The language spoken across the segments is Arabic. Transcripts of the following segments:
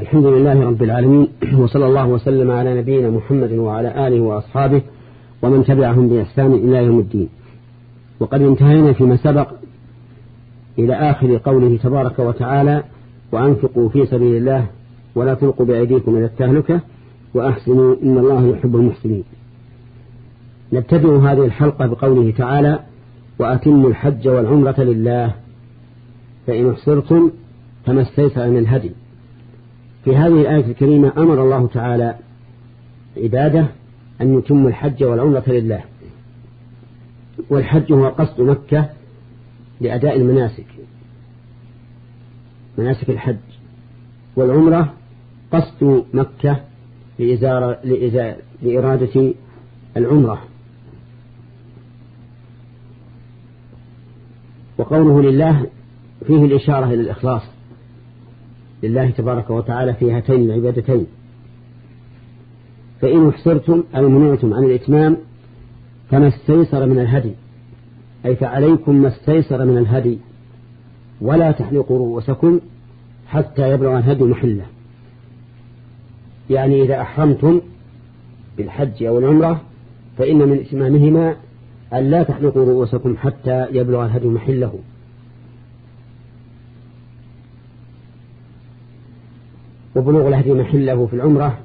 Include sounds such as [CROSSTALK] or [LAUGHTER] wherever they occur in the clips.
الحمد لله رب العالمين وصلى الله وسلم على نبينا محمد وعلى آله وأصحابه ومن تبعهم بإحسان إلى يوم الدين. وقد انتهينا فيما سبق إلى آخر قوله تبارك وتعالى وأنفقوا في سبيل الله ولا تلقوا بأيديكم إلى التهلكة وأحسنوا إن الله يحب المحسنين. نبتدئ هذه الحلقة بقوله تعالى وأتموا الحج والعمرة لله فإن أحصرتم فما استيسر من الهدي. في هذه الآية الكريمة أمر الله تعالى عباده أن يتم الحج والعمرة لله. والحج هو قصد مكة لأداء المناسك مناسك الحج. والعمرة قصد مكة لإزارة لإرادة العمرة. وقوله لله فيه الإشارة إلى الإخلاص. لله تبارك وتعالى في هاتين العبادتين. فإن أحصرتم أو منعتم عن الإتمام فما استيسر من الهدي أي فعليكم ما استيسر من الهدي ولا تحلقوا رؤوسكم حتى يبلغ الهدي محله. يعني إذا أحرمتم بالحج أو العمرة فإن من إتمامهما أن لا تحلقوا رؤوسكم حتى يبلغ الهدي محله. وبلوغ الهدي محله في العمرة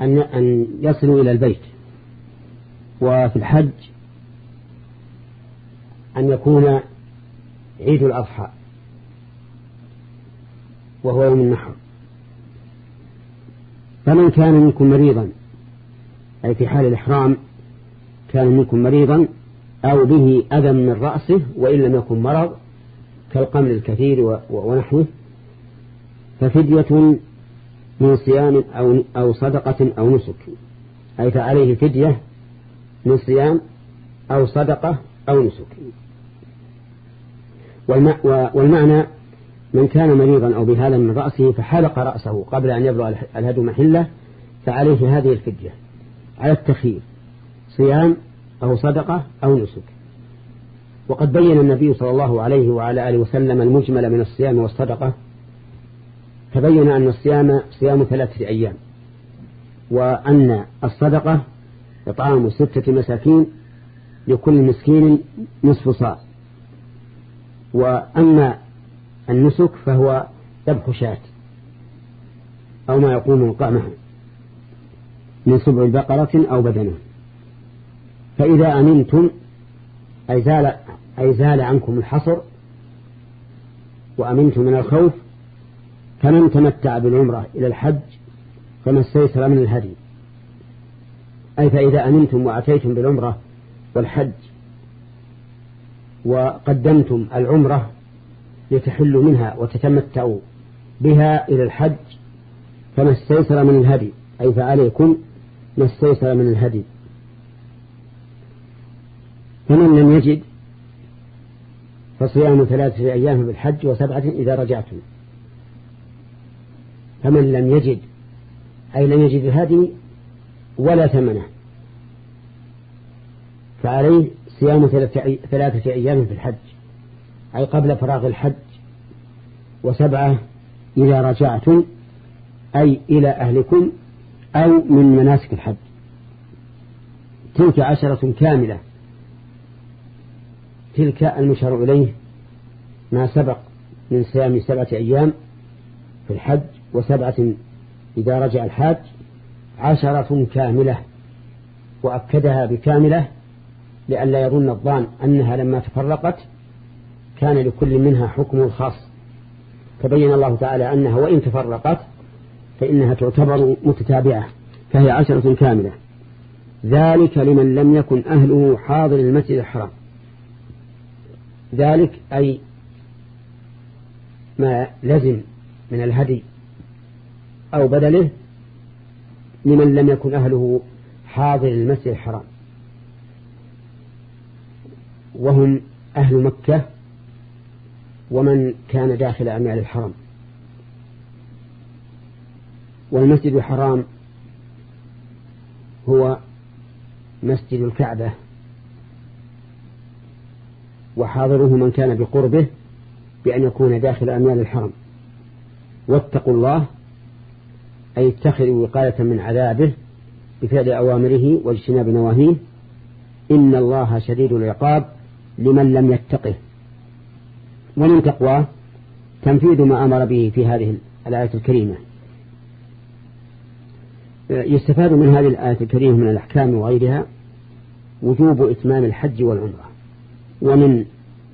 أن أن يصلوا إلى البيت. وفي الحج أن يكون عيد الأضحى وهو يوم النحر. فمن كان منكم مريضا أي في حال الإحرام كان منكم مريضا أو به أذى من رأسه وإن لم يكن مرض كالقمل الكثير ونحوه ففدية من صيام أو, أو صدقة أو نسك. أي فعليه فدية من صيام أو صدقة أو نسك. والمعنى من كان مريضا أو بهذا من رأسه فحلق رأسه قبل أن يبلغ الهدو محلة فعليه هذه الفدية. على التخيير صيام أو صدقة أو نسك. وقد بين النبي صلى الله عليه وعلى آله وسلم المجمل من الصيام والصدقة تبين أن الصيام صيام ثلاثة أيام وأن الصدقة إطعام ستة مساكين لكل مسكين نصف صاع. وأما النسك فهو ذبح شاة أو ما يقوم مقامها من سبع بقرة أو بدنه. فإذا أمنتم أي زال, أي زال عنكم الحصر وأمنتم من الخوف فمن تمتع بالعمرة إلى الحج فما استيسر من الهدي. أي فإذا أمنتم وأتيتم بالعمرة والحج وقدمتم العمرة لتحلوا منها وتتمتعوا بها إلى الحج فما استيسر من الهدي. أي فعليكم ما استيسر من الهدي. فمن لم يجد فصيام ثلاثة أيام بالحج وسبعة إذا رجعتم. فمن لم يجد أي لم يجد الهدي ولا ثمنه. فعليه صيام ثلاثة أيام في الحج أي قبل فراغ الحج وسبعة إذا رجعتم أي إلى أهلكم أو من مناسك الحج. تلك عشرة كاملة. تلك المشار إليه ما سبق من صيام سبعة أيام في الحج. وسبعة إذا رجع الحاج عشرة كاملة وأكدها بكاملة لئلا يظن الظان أنها لما تفرقت كان لكل منها حكم خاص. فبين الله تعالى أنها وإن تفرقت فإنها تعتبر متتابعة فهي عشرة كاملة. ذلك لمن لم يكن أهله حاضر المسجد الحرام. ذلك أي ما لزم من الهدي أو بدله لمن لم يكن أهله حاضر المسجد الحرام. وهم أهل مكة ومن كان داخل أميال الحرم والمسجد الحرام هو مسجد الكعبة. وحاضره من كان بقربه بأن يكون داخل أميال الحرم واتقوا الله أي اتخذوا وقاية من عذابه بفعل أوامره واجتناب نواهيه. إن الله شديد العقاب لمن لم يتقه. ومن تقواه تنفيذ ما أمر به في هذه الآية الكريمة. يستفاد من هذه الآية الكريمة من الأحكام وغيرها وجوب إتمام الحج والعمرة. ومن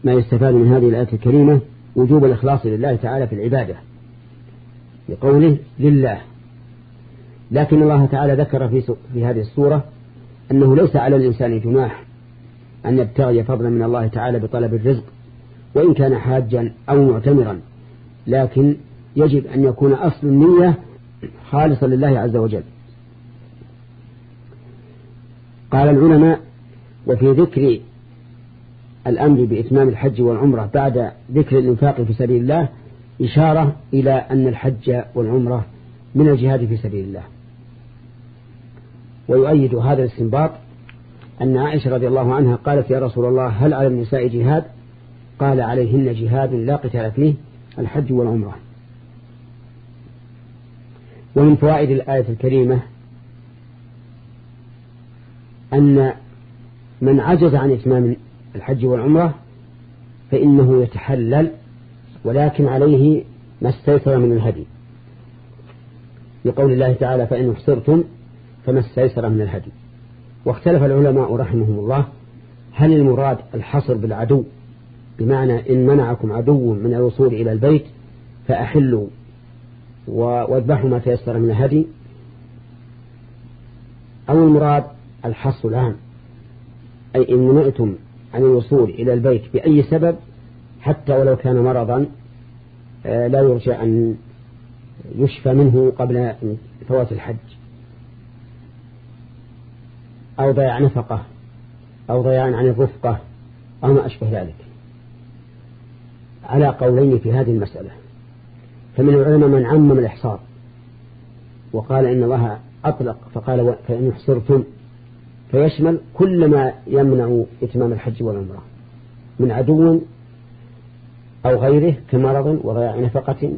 ما يستفاد من هذه الآية الكريمة وجوب الإخلاص لله تعالى في العبادة. لقوله لله. لكن الله تعالى ذكر في, في هذه السورة أنه ليس على الإنسان جناح أن يبتغي فضلا من الله تعالى بطلب الرزق وإن كان حاجا أو معتمرا لكن يجب أن يكون أصل النية خالصا لله عز وجل. قال العلماء وفي ذكر الأمر بإتمام الحج والعمرة بعد ذكر الإنفاق في سبيل الله إشارة إلى أن الحج والعمرة من الجهاد في سبيل الله. ويؤيد هذا الاستنباط أن عائشة رضي الله عنها قالت يا رسول الله هل على النساء جهاد؟ قال عليهن جهاد لا قتال فيه الحج والعمرة. ومن فوائد الآية الكريمة أن من عجز عن إتمام الحج والعمرة فإنه يتحلل ولكن عليه ما استيسر من الهدي. لقول الله تعالى فإن احصرتم فما استيسر من الهدي. واختلف العلماء رحمهم الله هل المراد الحصر بالعدو بمعنى إن منعكم عدو من الوصول إلى البيت فأحلوا واذبحوا ما تيسر من الهدي؟ أو المراد الحصر العام أي إن منعتم عن الوصول إلى البيت بأي سبب حتى ولو كان مرضا آه، لا يرجى أن يشفى منه قبل فوات الحج. أو ضياع نفقة أو ضياع عن الرفقة أو ما أشبه ذلك. على قولين في هذه المسألة. فمن العلماء من عمم الإحصار وقال إن الله أطلق فقال فإن أحصرتم فيشمل كل ما يمنع إتمام الحج والعمرة من عدو أو غيره كمرض وضياع نفقة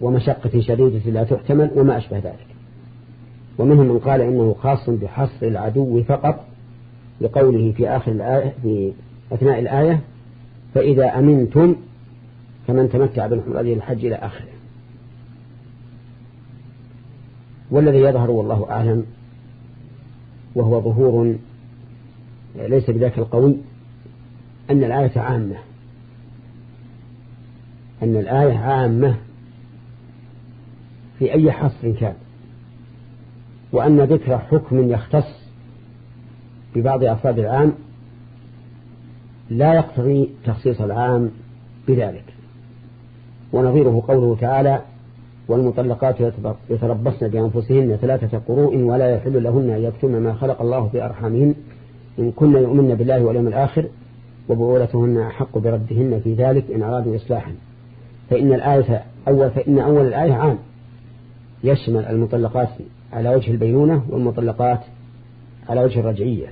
ومشقة شديدة لا تحتمل وما أشبه ذلك. ومنهم من قال إنه خاص بحصر العدو فقط لقوله في آخر الآية في أثناء الآية فإذا أمنتم فمن تمتع بالحمر الحج إلى آخره. والذي يظهر والله أعلم وهو ظهور ليس بذاك القوي أن الآية عامة. أن الآية عامة في أي حصر كان. وأن ذكر حكم يختص ببعض أفراد العام لا يقتضي تخصيص العام بذلك. ونظيره قوله تعالى والمطلقات يتربصن بأنفسهن ثلاثة قروء ولا يحل لهن أن يكتمن ما خلق الله في أرحامهن إن كن يؤمن بالله واليوم الآخر وبعولتهن أحق بردهن في ذلك إن أرادوا إصلاحا. فإن الآية أول فإن أول الآية عام. يشمل المطلقات على وجه البينونة والمطلقات على وجه الرجعية.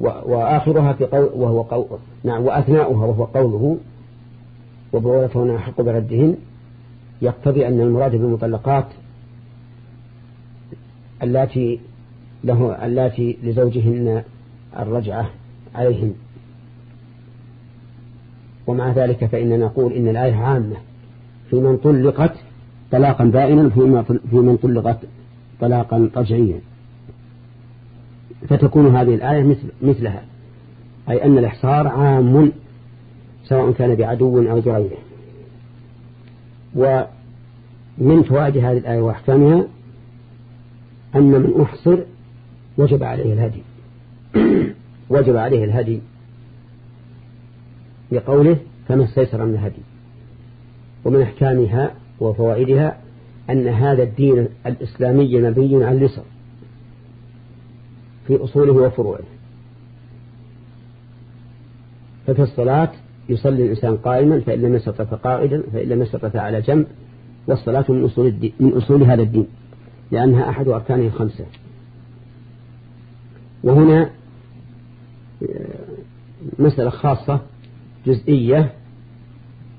وآخرها في قول وهو قول نعم وأثناؤها وهو قوله وبعولتهن أحق بردهن يقتضي أن المراد بالمطلقات اللاتي له اللاتي لزوجهن الرجعة عليهن. ومع ذلك فإننا نقول إن الآية عامة في من طلقت طلاقا بائنا في من طلقت طلاقا رجعيا فتكون هذه الآية مثل مثلها. أي أن الإحصار عام سواء كان بعدو أو بغيره ومن فوائد هذه الآية وأحكامها أن من أحصر وجب عليه الهدي. [CLEARS THROAT] وجب عليه الهدي بقوله فما استيسر من الهدي ومن أحكامها وفوائدها أن هذا الدين الإسلامي مبني على اليسر في أصوله وفروعه. ففي الصلاة يصلي الإنسان قائما فإن لم يستطع فقائدا فإن لم يستطع فعلى جنب والصلاة من أصول, الدين من أصول هذا الدين لأنها أحد أركانه الخمسة. وهنا آه، مسألة خاصة جزئية.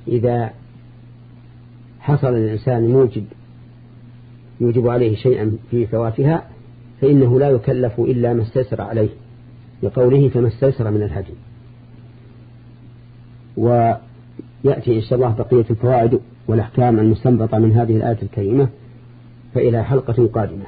إذا حصل للإنسان موجب يوجب عليه شيئا في فواتها فإنه لا يكلف إلا ما استيسر عليه. لقوله فما استيسر من الهدي. ويأتي إن شاء الله بقية الفوائد والأحكام المستنبطة من هذه الآية الكريمة فإلى حلقة قادمة.